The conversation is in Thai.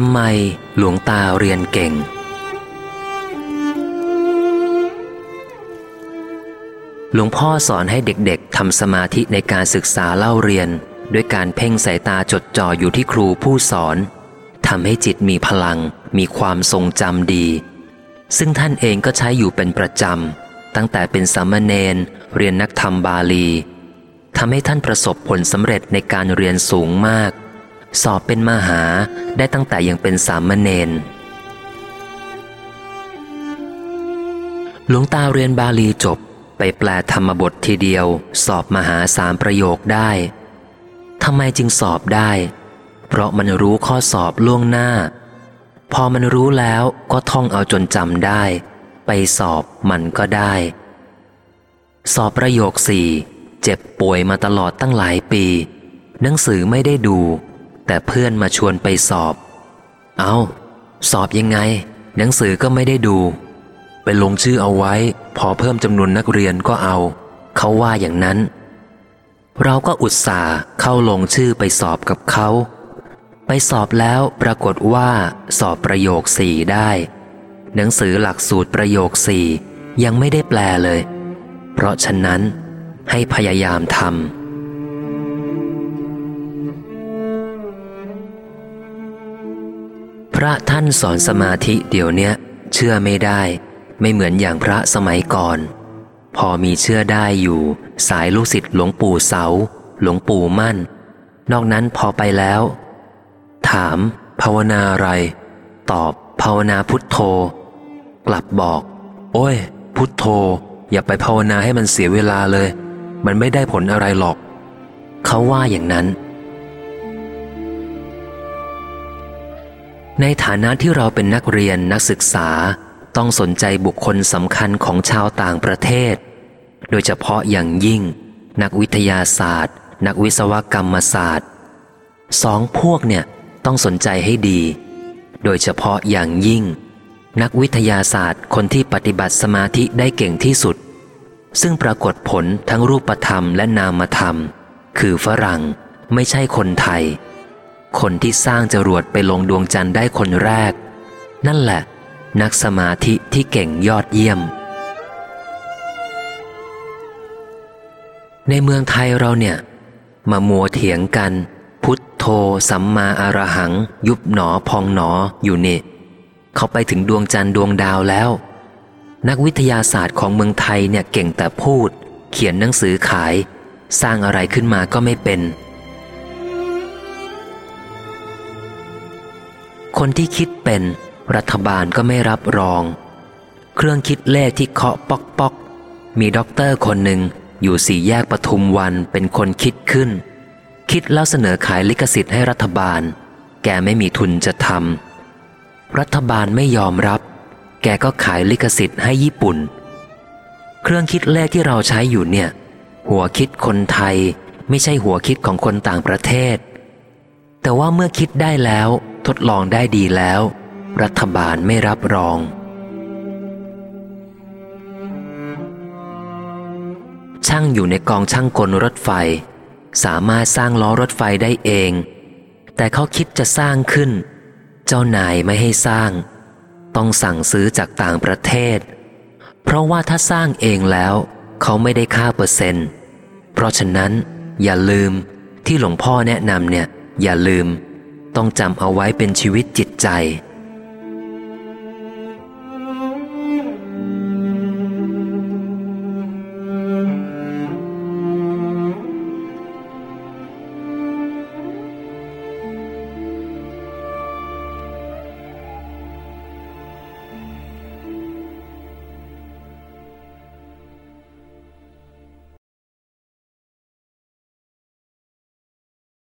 ทำไมหลวงตาเรียนเก่ง หลวงพ่อสอนให้เด็กๆทำสมาธิในการศึกษาเล่าเรียน ด้วยการเพ่งสายตาจดจ่ออยู่ที่ครูผู้สอนทำให้จิตมีพลัง มีความทรงจำดี ซึ่งท่านเองก็ใช้อยู่เป็นประจำ ตั้งแต่เป็นสามเณรเรียนนักธรรมบาลีทำให้ท่านประสบผลสำเร็จในการเรียนสูงมาก สอบเป็นมหาได้ตั้งแต่ยังเป็นสามเณรหลวงตาเรียนบาลีจบไปแปลธรรมบททีเดียว สอบมหาสามประโยคได้ทำไมจึงสอบได้ เพราะมันรู้ข้อสอบล่วงหน้า พอมันรู้แล้วก็ท่องเอาจนจำได้ ไปสอบมันก็ได้ สอบประโยคสี่เจ็บป่วยมาตลอดตั้งหลายปี หนังสือไม่ได้ดู แต่เพื่อนมาชวนไปสอบ เอา สอบยังไง หนังสือก็ไม่ได้ดู ไปลงชื่อเอาไว้ พอเพิ่มจำนวนนักเรียนก็เอา เขาว่าอย่างนั้น เราก็อุตส่าห์เข้าลงชื่อไปสอบกับเขา ไปสอบแล้วปรากฏว่าสอบประโยคสี่ได้ หนังสือหลักสูตรประโยคสี่ยังไม่ได้แปลเลย เพราะฉะนั้นให้พยายามทำ พระท่านสอนสมาธิเดี๋ยวเนี้ย เชื่อไม่ได้ ไม่เหมือนอย่างพระสมัยก่อน พอมีเชื่อได้อยู่ สายลูกศิษย์หลวงปู่เสา หลวงปู่มั่น นอกนั้นพอไปแล้ว ถาม ภาวนาอะไร ตอบภาวนาพุทโธ กลับบอก โอ้ย พุทโธ อย่าไปภาวนาให้มันเสียเวลาเลย มันไม่ได้ผลอะไรหรอก เขาว่าอย่างนั้น ในฐานะที่เราเป็นนักเรียนนักศึกษา ต้องสนใจบุคคลสำคัญของชาวต่างประเทศ โดยเฉพาะอย่างยิ่ง นักวิทยาศาสตร์ นักวิศวกรรมศาสตร์สองพวกเนี่ยต้องสนใจให้ดี โดยเฉพาะอย่างยิ่ง นักวิทยาศาสตร์คนที่ปฏิบัติสมาธิได้เก่งที่สุด ซึ่งปรากฏผลทั้งรูปธรรมและนามธรรม คือฝรั่งไม่ใช่คนไทย คนที่สร้างจรวดไปลงดวงจันทร์ได้คนแรก นั่นแหละ นักสมาธิที่เก่งยอดเยี่ยม ในเมืองไทยเราเนี่ย มามัวเถียงกัน พุทโธสัมมาอารหัง ยุบหนอพองหนออยู่นี่ เขาไปถึงดวงจันทร์ดวงดาวแล้ว นักวิทยาศาสตร์ของเมืองไทยเนี่ยเก่งแต่พูด เขียนหนังสือขาย สร้างอะไรขึ้นมาก็ไม่เป็น คนที่คิดเป็นรัฐบาลก็ไม่รับรอง เครื่องคิดเลขที่เคาะป๊อกป๊อกมีด็อกเตอร์คนหนึ่งอยู่สี่แยกปทุมวันเป็นคนคิดขึ้น คิดแล้วเสนอขายลิขสิทธิ์ให้รัฐบาล แกไม่มีทุนจะทำรัฐบาลไม่ยอมรับ แกก็ขายลิขสิทธิ์ให้ญี่ปุ่น เครื่องคิดเลขที่เราใช้อยู่เนี่ย หัวคิดคนไทยไม่ใช่หัวคิดของคนต่างประเทศ แต่ว่าเมื่อคิดได้แล้ว ทดลองได้ดีแล้ว รัฐบาลไม่รับรอง ช่างอยู่ในกองช่างกลรถไฟ สามารถสร้างล้อรถไฟได้เอง แต่เขาคิดจะสร้างขึ้น เจ้านายไม่ให้สร้าง ต้องสั่งซื้อจากต่างประเทศ เพราะว่าถ้าสร้างเองแล้ว เขาไม่ได้ค่าเปอร์เซ็นต์ เพราะฉะนั้น อย่าลืมที่หลวงพ่อแนะนำเนี่ย อย่าลืม ต้องจำเอาไว้เป็นชีวิตจิตใจ